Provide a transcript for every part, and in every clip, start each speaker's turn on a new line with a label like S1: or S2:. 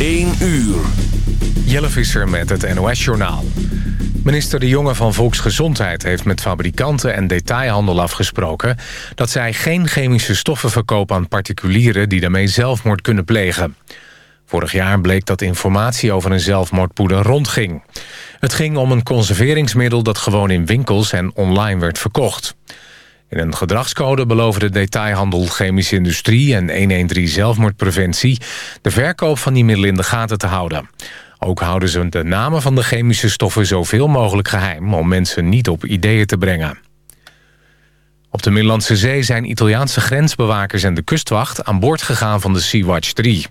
S1: 1 uur. Jelle Visser met het NOS-journaal. Minister De Jonge van Volksgezondheid heeft met fabrikanten en detailhandel afgesproken... dat zij geen chemische stoffen verkopen aan particulieren die daarmee zelfmoord kunnen plegen. Vorig jaar bleek dat informatie over een zelfmoordpoeder rondging. Het ging om een conserveringsmiddel dat gewoon in winkels en online werd verkocht. In een gedragscode beloven de detailhandel, chemische industrie en 113 zelfmoordpreventie de verkoop van die middelen in de gaten te houden. Ook houden ze de namen van de chemische stoffen zoveel mogelijk geheim om mensen niet op ideeën te brengen. Op de Middellandse Zee zijn Italiaanse grensbewakers en de kustwacht aan boord gegaan van de Sea-Watch 3.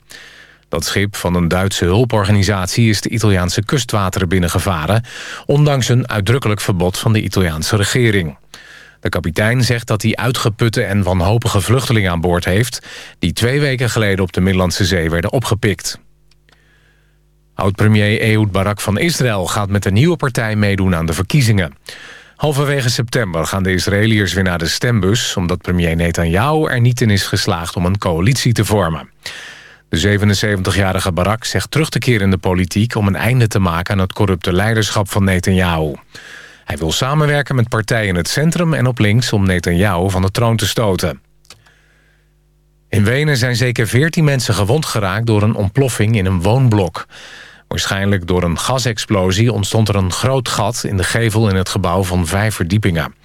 S1: Dat schip van een Duitse hulporganisatie is de Italiaanse kustwateren binnengevaren... ondanks een uitdrukkelijk verbod van de Italiaanse regering. De kapitein zegt dat hij uitgeputte en wanhopige vluchtelingen aan boord heeft... die twee weken geleden op de Middellandse Zee werden opgepikt. Oud-premier Ehud Barak van Israël gaat met een nieuwe partij meedoen aan de verkiezingen. Halverwege september gaan de Israëliërs weer naar de stembus... omdat premier Netanyahu er niet in is geslaagd om een coalitie te vormen. De 77-jarige Barak zegt terug te keren in de politiek... om een einde te maken aan het corrupte leiderschap van Netanyahu. Hij wil samenwerken met partijen in het centrum en op links... om Netanyahu van de troon te stoten. In Wenen zijn zeker 14 mensen gewond geraakt... door een ontploffing in een woonblok. Waarschijnlijk door een gasexplosie ontstond er een groot gat... in de gevel in het gebouw van vijf verdiepingen.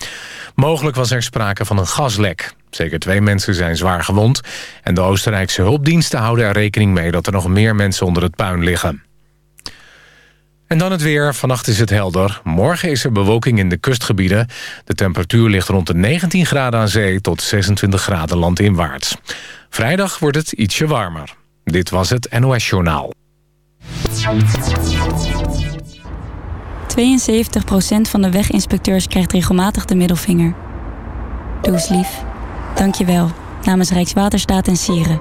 S1: Mogelijk was er sprake van een gaslek. Zeker twee mensen zijn zwaar gewond... en de Oostenrijkse hulpdiensten houden er rekening mee... dat er nog meer mensen onder het puin liggen. En dan het weer. Vannacht is het helder. Morgen is er bewolking in de kustgebieden. De temperatuur ligt rond de 19 graden aan zee... tot 26 graden landinwaarts. Vrijdag wordt het ietsje warmer. Dit was het NOS Journaal.
S2: 72% van de weginspecteurs krijgt regelmatig de middelvinger. Doe lief. Dank je wel. Namens Rijkswaterstaat en Sieren.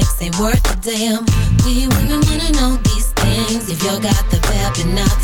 S3: Sex ain't worth a damn. We women wanna know these things. If y'all got the vibe and not the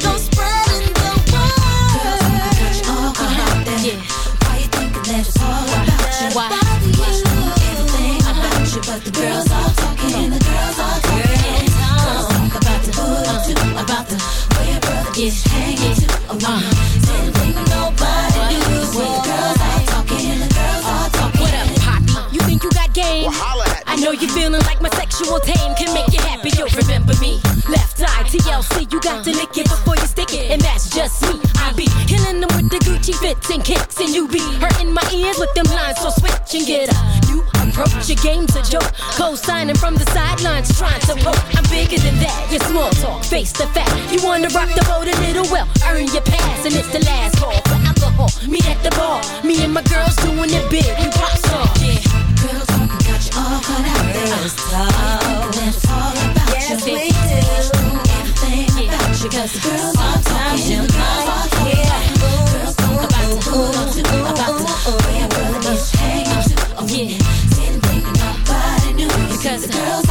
S3: way your brother gets hanging too. The thing nobody knew. The girls all talking, the girls all talking.
S4: What up, Poppy? You think you got game? I know you're feeling like my sexual tame can make you happy. You'll remember me. Left eye TLC, you got to lick it before you stick it, and that's just me. I be killing them with the Gucci fits and kicks, and you be hurting my ears with them lines. So switch and get a new approach. Your game's a joke. Co-signing from the sidelines, trying to poke. I'm bigger than that. Your small talk, face the fact. You wanna rock the boat a little well, earn your pass, and it's the last call for alcohol. Meet at the bar. Me and my girls doing it big. We pop off. Yeah.
S3: girls talk got you all
S5: caught out
S6: there.
S7: Let's
S3: talk. All about yes, you. We do. Everything yeah. about you, cause girls, sometimes you might hear. Girls, talk about the ooh, about the. the girls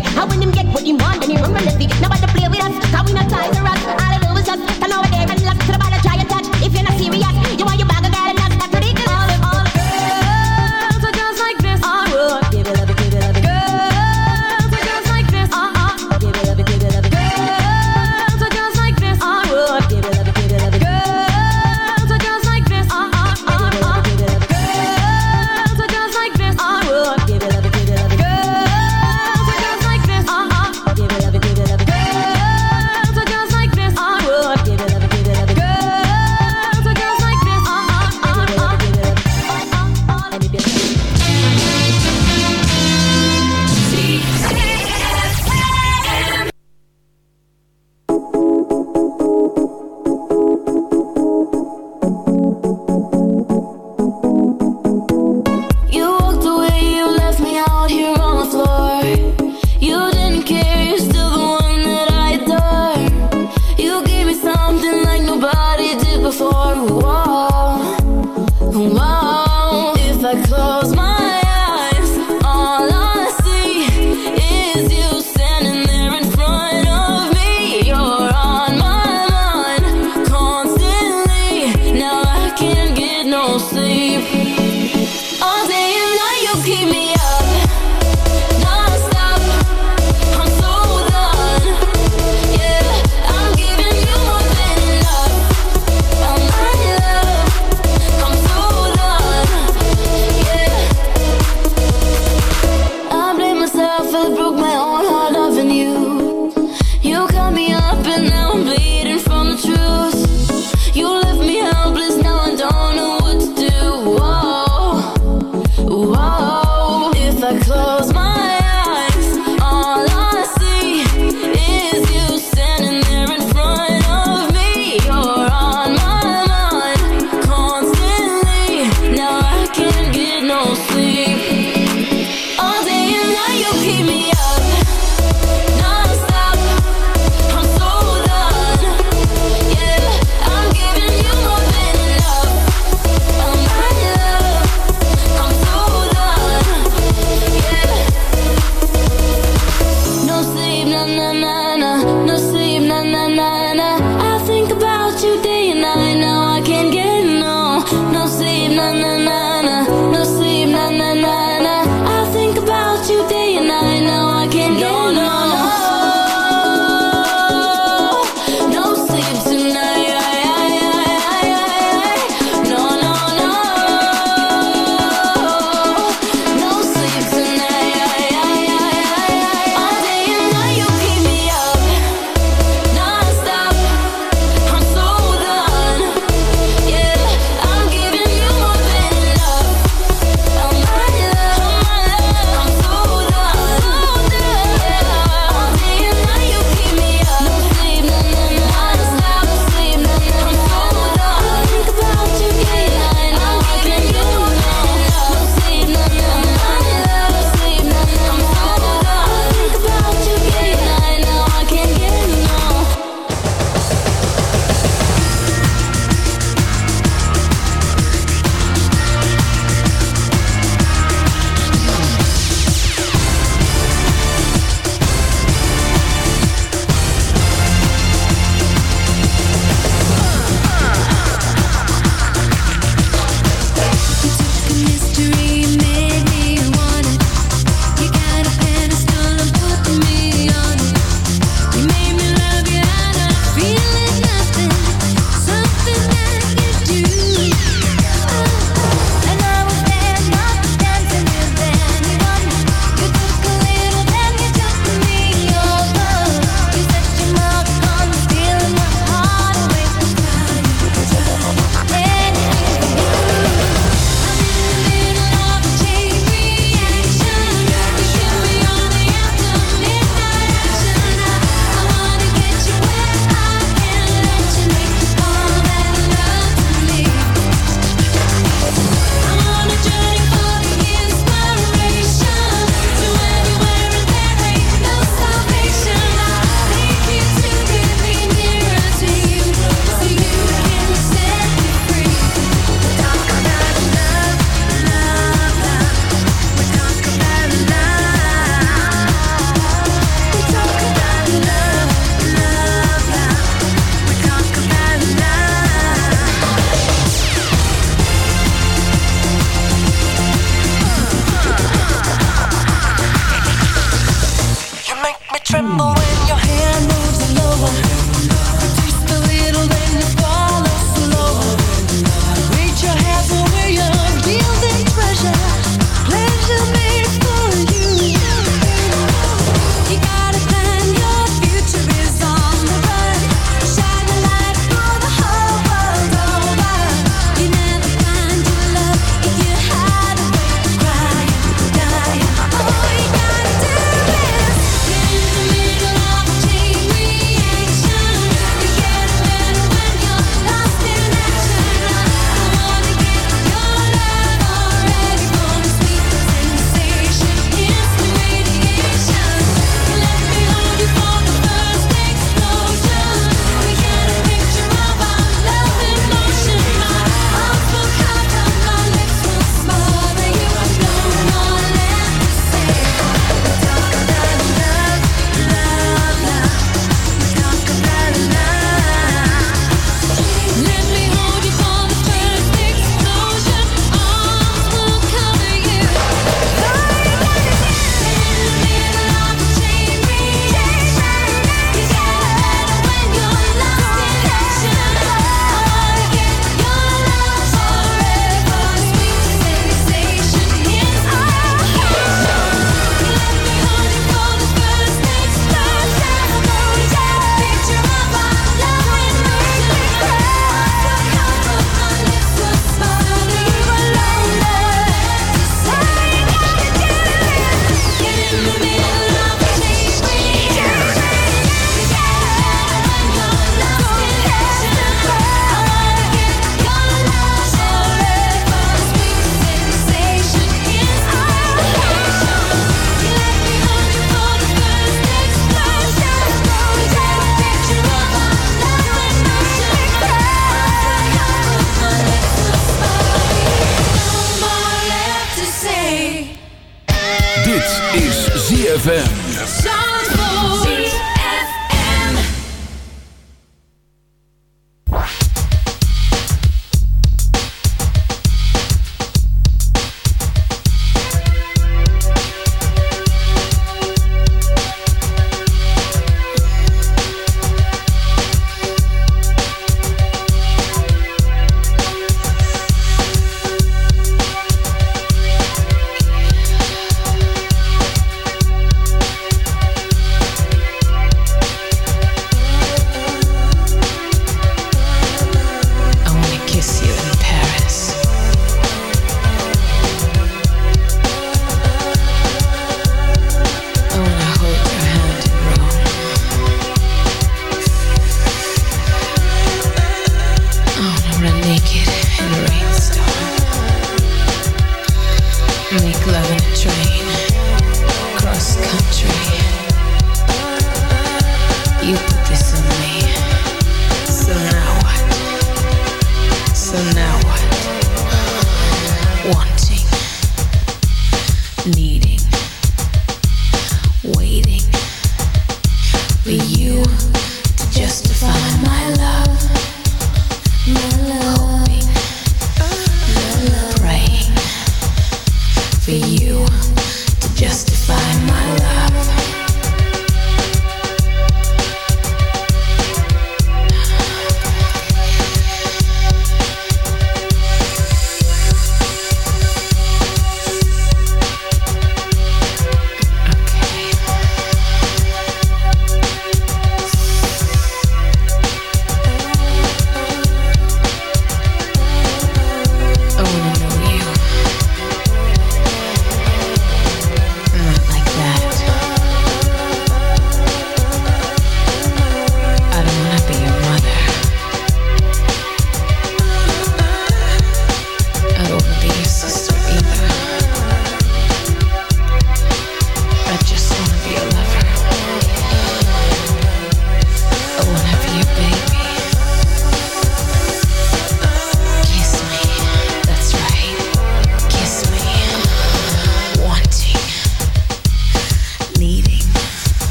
S8: How when him get what he want, and he run relentlessly.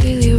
S7: really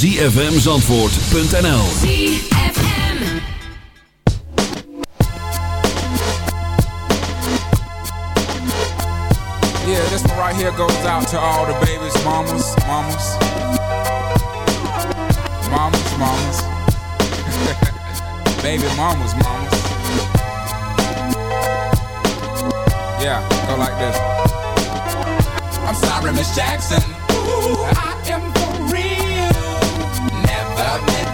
S6: www.zfmzandvoort.nl
S9: Yeah, this one right here goes out to all the babies, mamas, mamas. Mamas, mamas. Baby mamas, mamas. Yeah, go like this. I'm sorry, Miss Jackson. Ooh,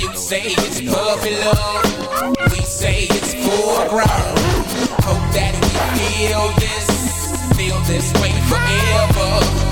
S9: You say it's puppy love. We say it's full grown. Hope that we feel this, feel this way forever.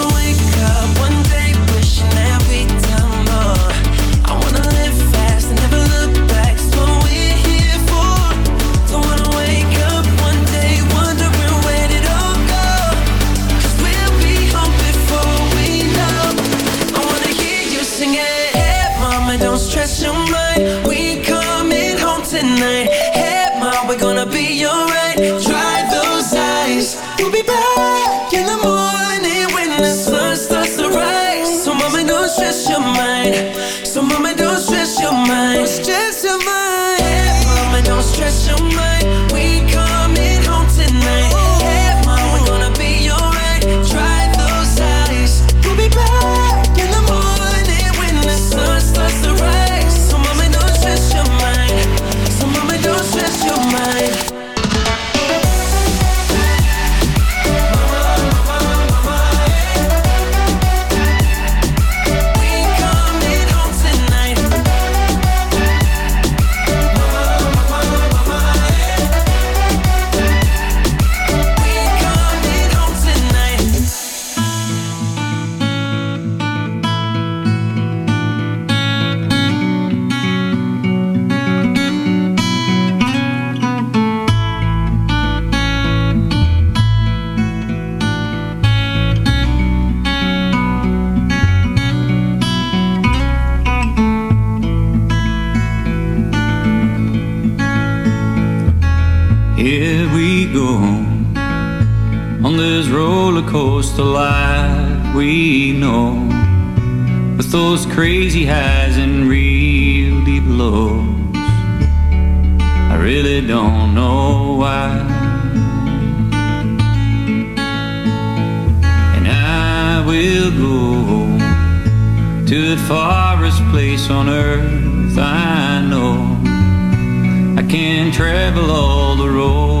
S10: we go home
S11: on this roller coaster life we know, with those crazy highs and real deep lows. I really don't know why. And I will go to the farthest place on earth I know. I can travel all the roads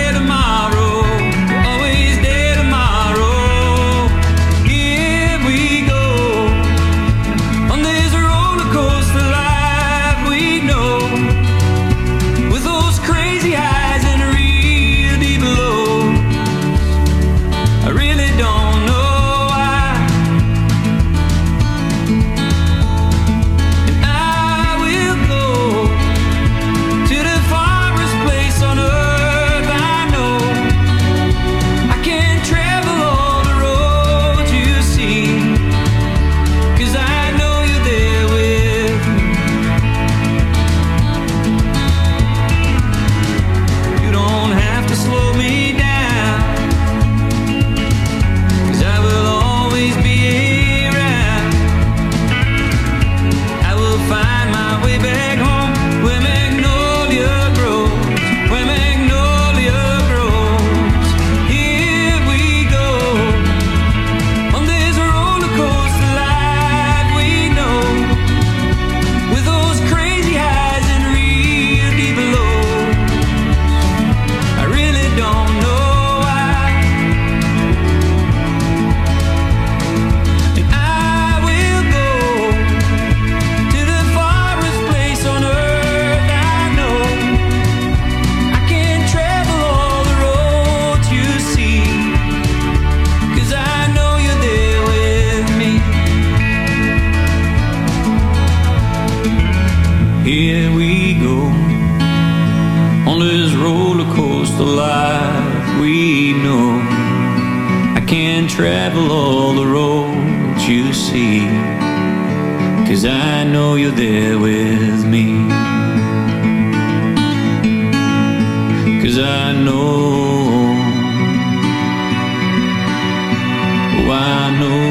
S5: I know.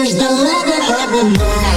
S12: Is the
S13: rhythm of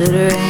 S7: considering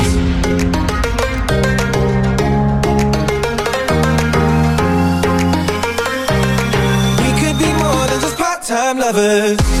S14: lovers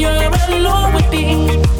S15: you're alone with me.